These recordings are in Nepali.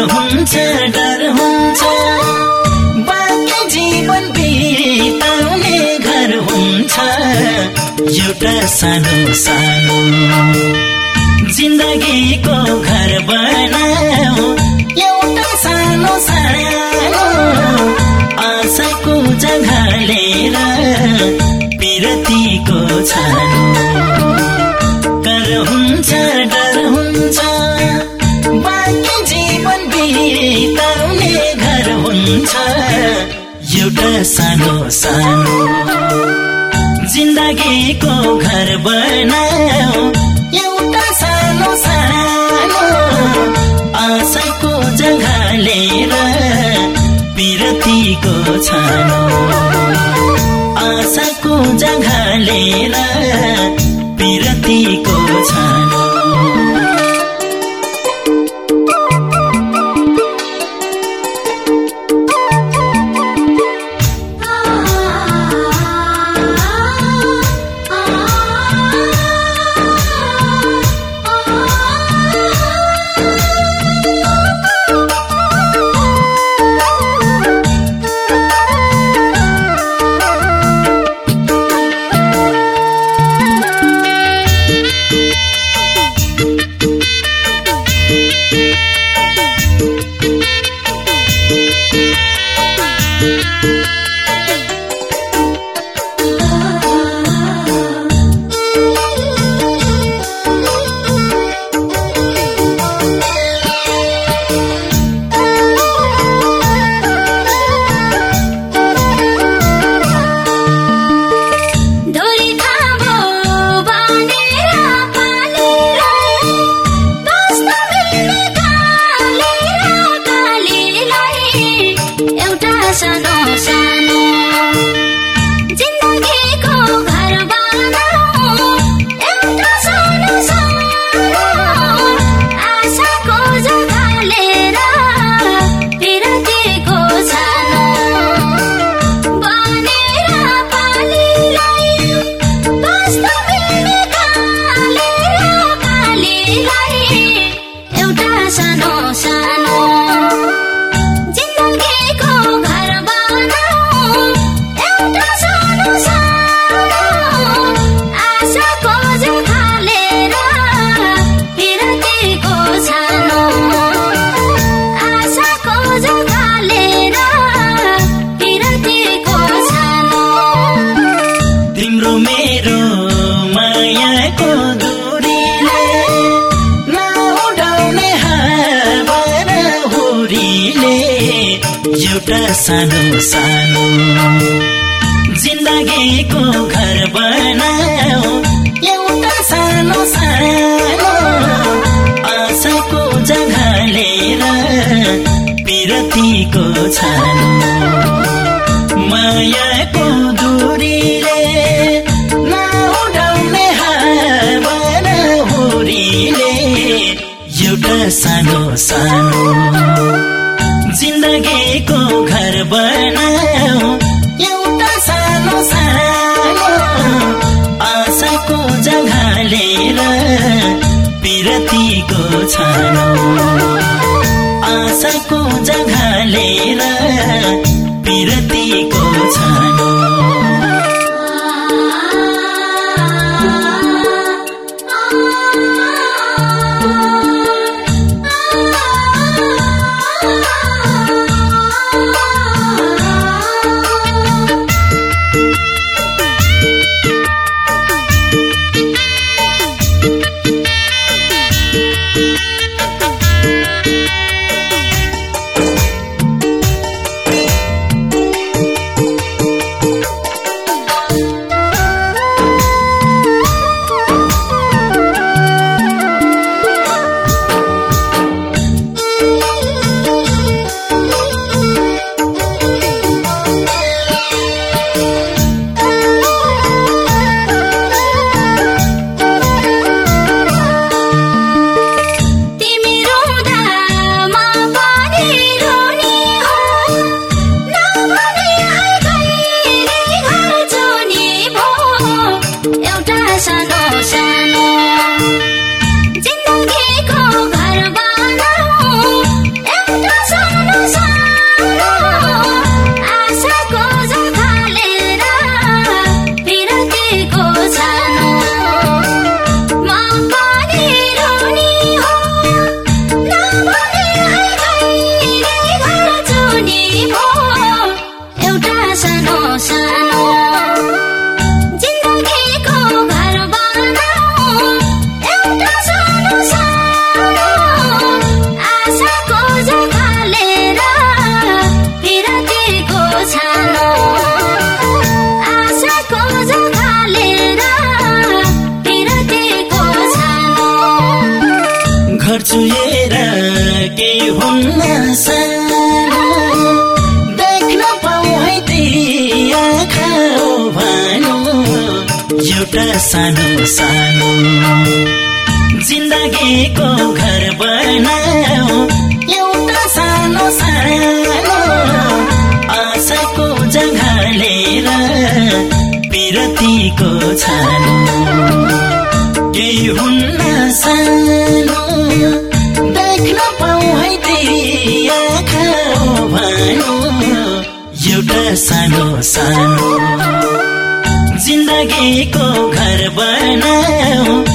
हुन्छ डर हुन्छ। बाँकी जीवन बिताउने घर हुन्छ। एउटा सानो सानो। जिन्दगीको घर बनाऊ। एउटा सानो सानो। आशाको जग्गा लिएर पिरतीको छानो सानो सानो। जिन्दगीको घर बनाऊ। एउटा सानो सानो। आशाको जग्गा लिएर पिरतीको छानो। आशाको जग्गा लिएर एउटा सानो सानो जिन्दगीको घर बनाऊ। एउटा सानो सानो आशाको जग्गा लिएर पिरतीको छानो। मायाको दूरीले नउडाउने हावार हुरीले एउटा सानो सानो हालेर बिरतीको छानो। 你梦。सानो सानो। जिन्दगीको घर बनाऊ। एउटा सानो सानो। आशाको जग्गा लिएर पिरतीको छानो। केही हुन्न सानो। देख्न पाऊ है तिरी एउटा सानो सानो। जिन्दगीको घर बनाऊ।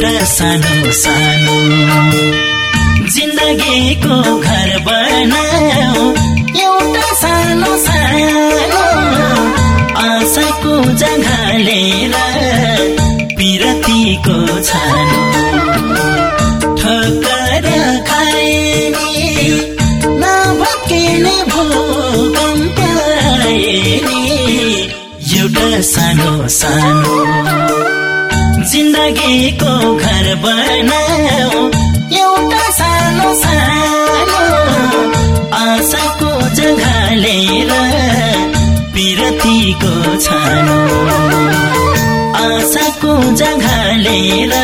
एउटा सानो सानो जिन्दगीको घर बनाऊ। एउटा सानो सानो। आशाको जग्गा लिएर पिरतीको छानो। ठक्कर खाए नि नभत्किने भूकम्प एउटा सानो सानो। लगेको घर बनाऊ। एउटा सानो सानो आशाको जगालेर विरतीको छानो। आशाको जगालेर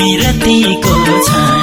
विरतीको छानो।